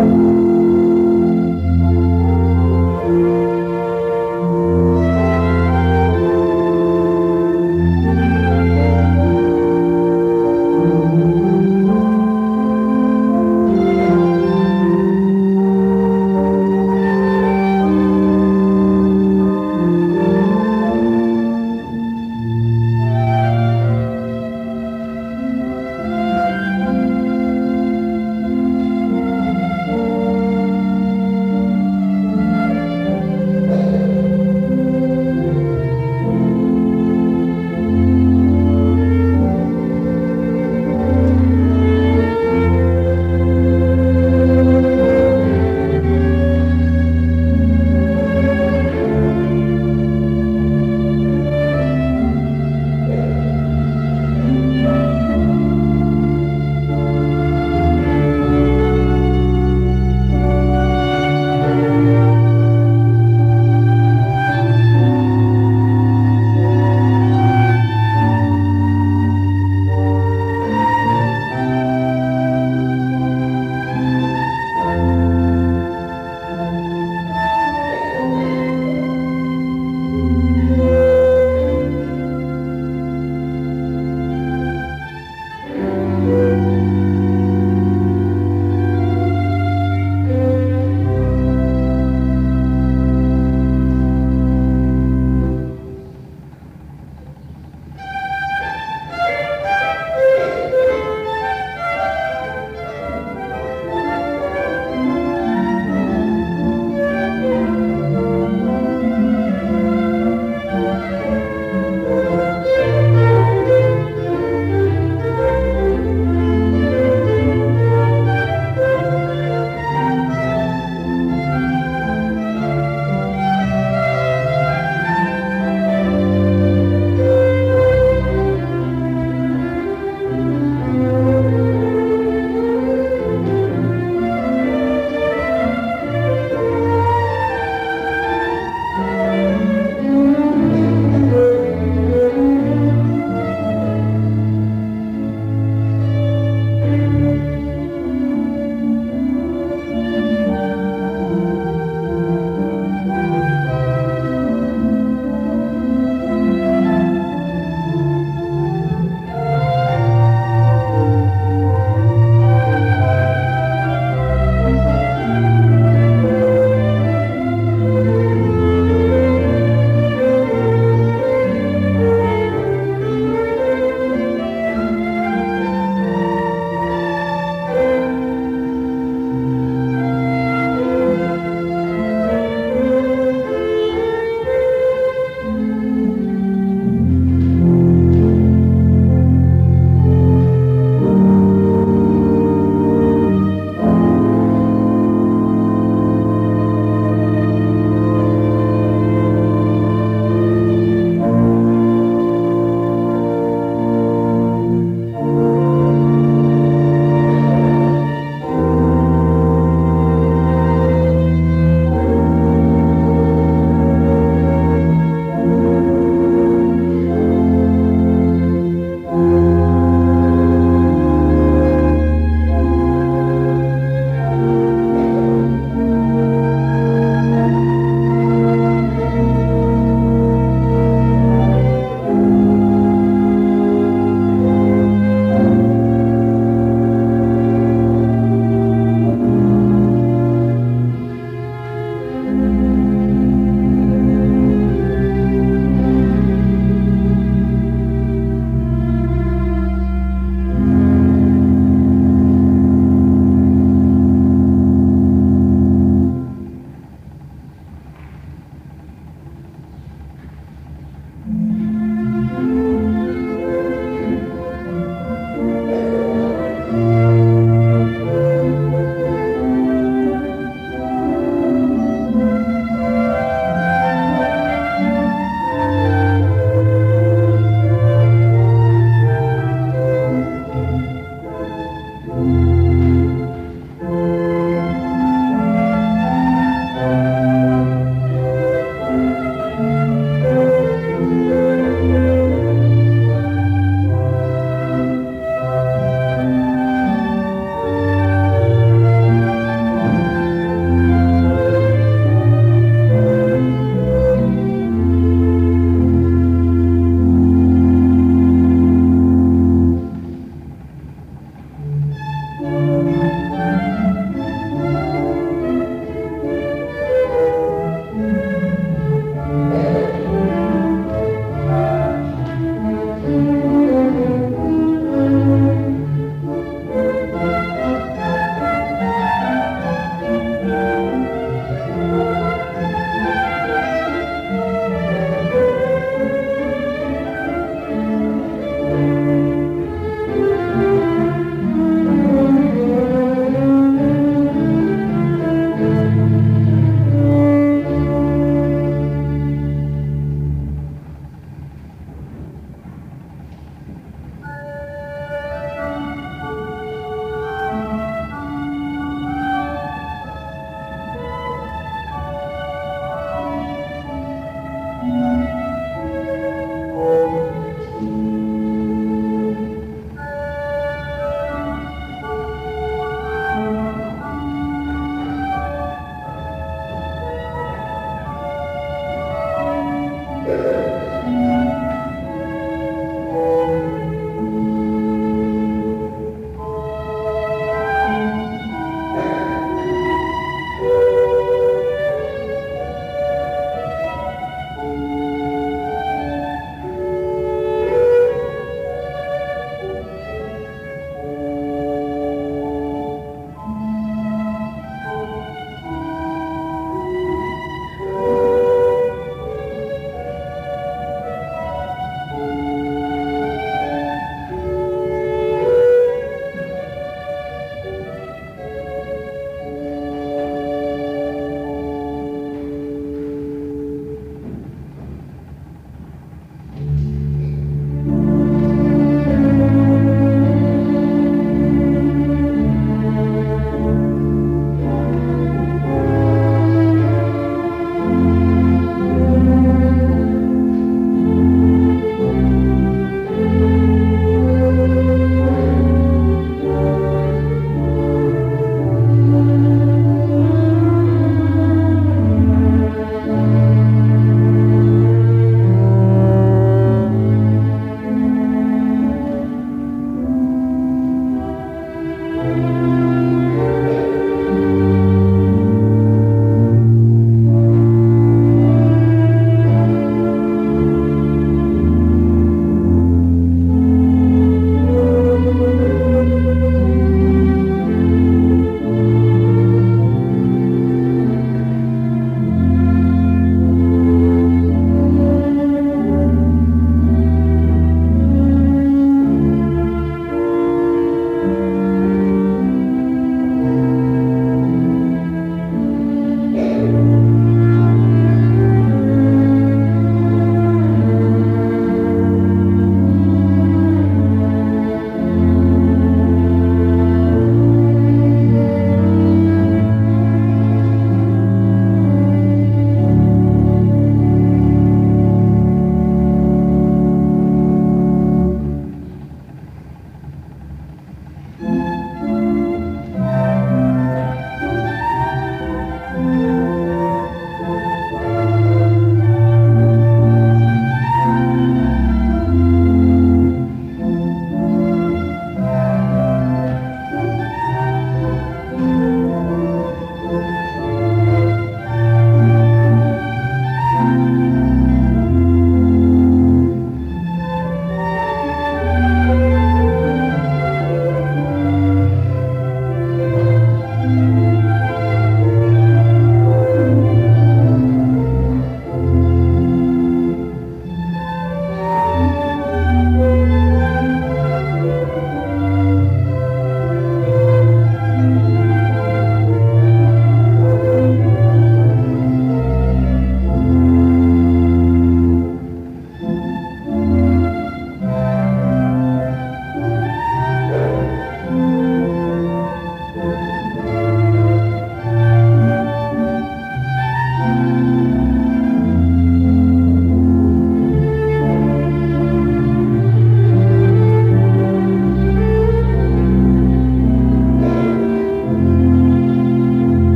Thank